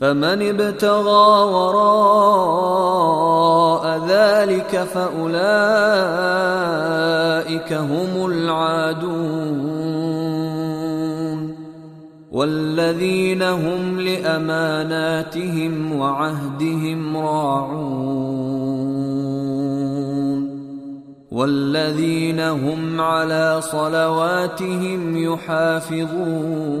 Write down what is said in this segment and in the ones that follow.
فمن ابتغى وراء ذلك فأولئك هم العادون. والذين هم لأماناتهم وعهدهم راعون. والذين هم على صلواتهم يحافظون.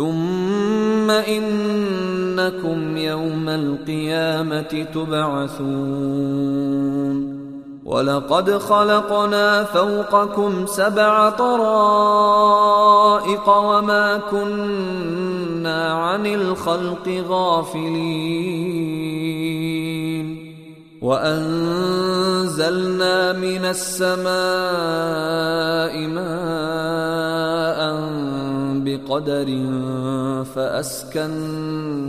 ثم إنكم يوم القيامة تبعثون ولقد خلقنا فوقكم سبع طرائق وما كنا عن الخلق غافلين وأنزلنا من السماء ماء بقدر فأسكناه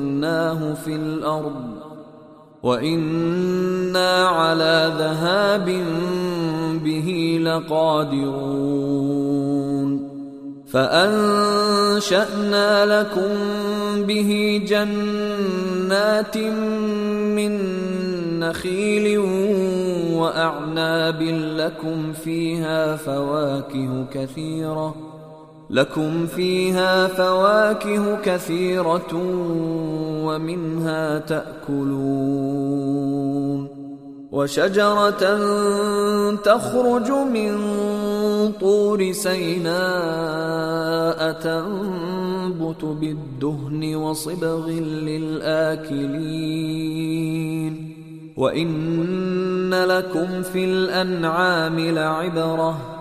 في الأرض وإنا على ذهاب به لقادرون فأنشأنا لكم به جنات من نخيل وأعناب لكم فيها فواكه كثيرة لكم فيها فواكه كثيرة ومنها تأكلون وشجرة تخرج من طور سيناء تنبت بالدهن وصبغ للآكلين وإن لكم في الأنعام لعبرةً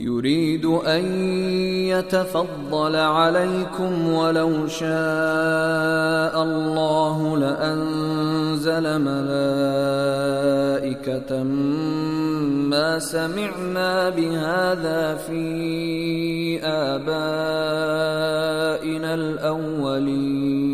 يريد أن يتفضل عليكم ولو شاء الله لأنزل ملائكة ما سمعنا بهذا في آبائنا الأولين.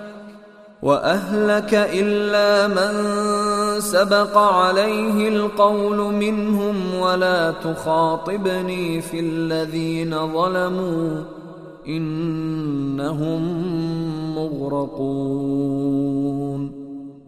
وأهلك إلا من سبق عليه القول منهم ولا تخاطبني في الذين ظلموا انهم مغرقون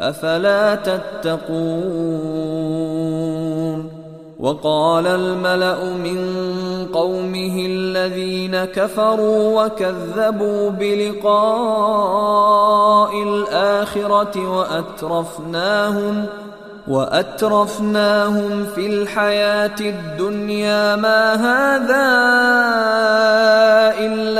أفلا تتقون؟ وقال الملأ من قومه الذين كفروا وكذبوا بلقاء الآخرة وأترفناهم وأترفناهم في الحياة الدنيا ما هذا إلا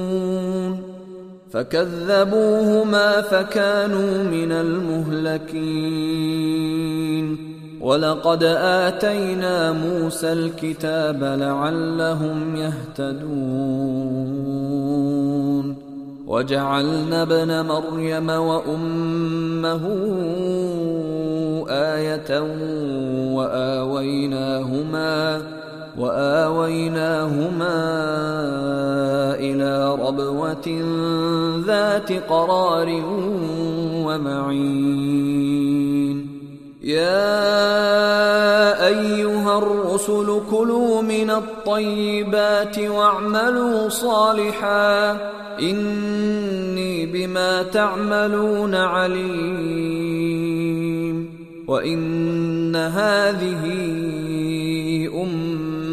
فكذبوهما فكانوا من المهلكين. ولقد آتينا موسى الكتاب لعلهم يهتدون. وجعلنا ابن مريم وأمه آية وآويناهما وآويناهما إلى ربوة ذات قرار ومعين. يا أيها الرسل كلوا من الطيبات واعملوا صالحا. إني بما تعملون عليم. وإن هذه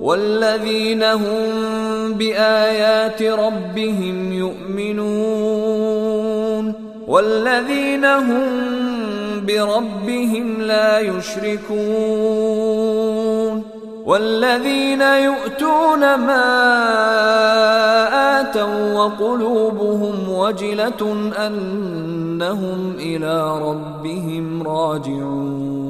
والذين هم بآيات ربهم يؤمنون والذين هم بربهم لا يشركون والذين يؤتون ما آتوا وقلوبهم وجلة أنهم إلى ربهم راجعون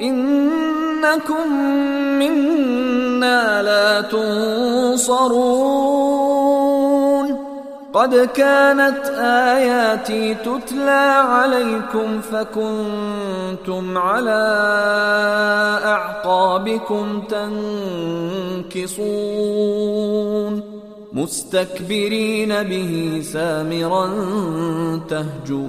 إنكم منا لا تنصرون. قد كانت آياتي تتلى عليكم فكنتم على أعقابكم تنكصون. مستكبرين به سامرا تهجرون.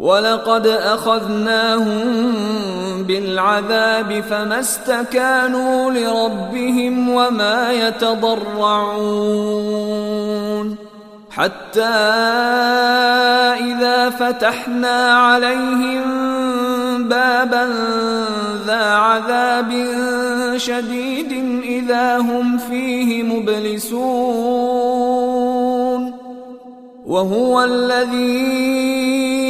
ولقد أخذناهم بالعذاب فما استكانوا لربهم وما يتضرعون. حتى إذا فتحنا عليهم بابا ذا عذاب شديد إذا هم فيه مبلسون. وهو الذي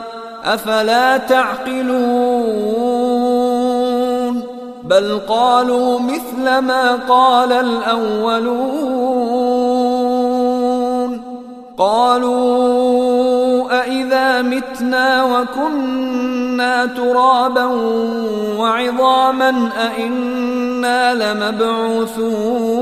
أفلا تعقلون؟ بل قالوا مثل ما قال الأولون. قالوا أإذا متنا وكنا ترابا وعظاما أإنا لمبعوثون.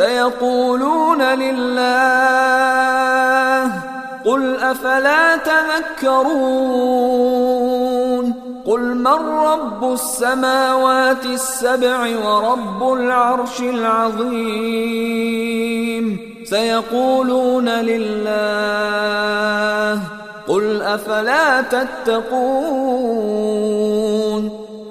سيقولون لله قل أفلا تذكرون قل من رب السماوات السبع ورب العرش العظيم سيقولون لله قل أفلا تتقون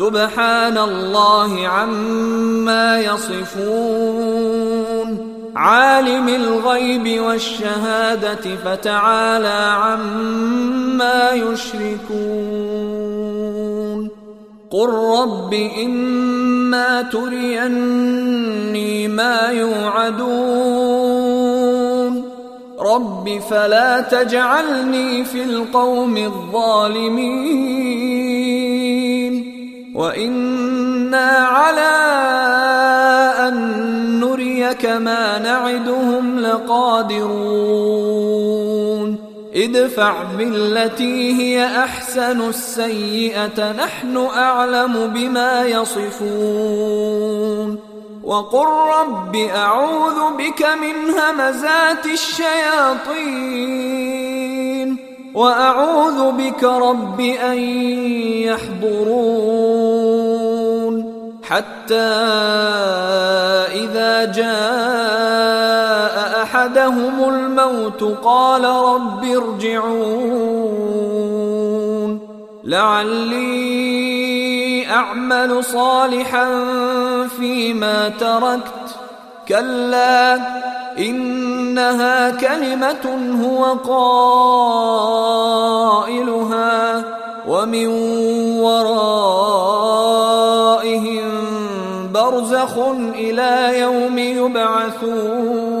سبحان الله عما يصفون. عالم الغيب والشهادة فتعالى عما يشركون. قل رب إما تريني ما يوعدون. رب فلا تجعلني في القوم الظالمين. وأنا على ان نريك ما نعدهم لقادرون ادفع بالتي هي احسن السيئه نحن اعلم بما يصفون وقل رب اعوذ بك من همزات الشياطين وأعوذ بك رب أن يحضرون حتى إذا جاء أحدهم الموت قال رب ارجعون لعلي أعمل صالحا فيما تركت. كلا إنها كلمة هو قائلها ومن ورائهم برزخ إلى يوم يبعثون.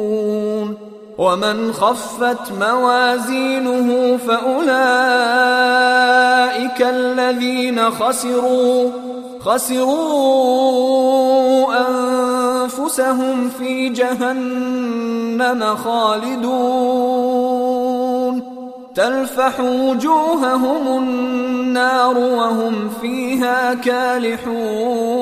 ومن خفت موازينه فأولئك الذين خسروا خسروا أنفسهم في جهنم خالدون. تلفح وجوههم النار وهم فيها كالحون.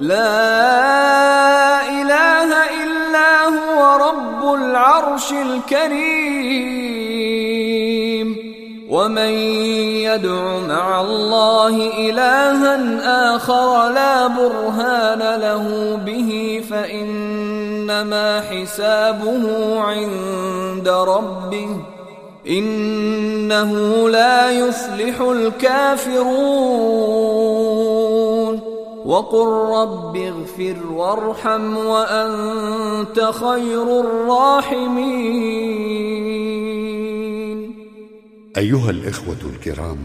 لا إله إلا هو رب العرش الكريم. ومن يدع مع الله إلها آخر لا برهان له به فإنما حسابه عند ربه. إنه لا يفلح الكافرون. وقل رب اغفر وارحم وأنت خير الراحمين. أيها الإخوة الكرام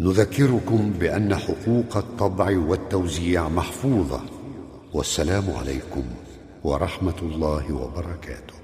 نذكركم بأن حقوق الطبع والتوزيع محفوظة والسلام عليكم ورحمة الله وبركاته.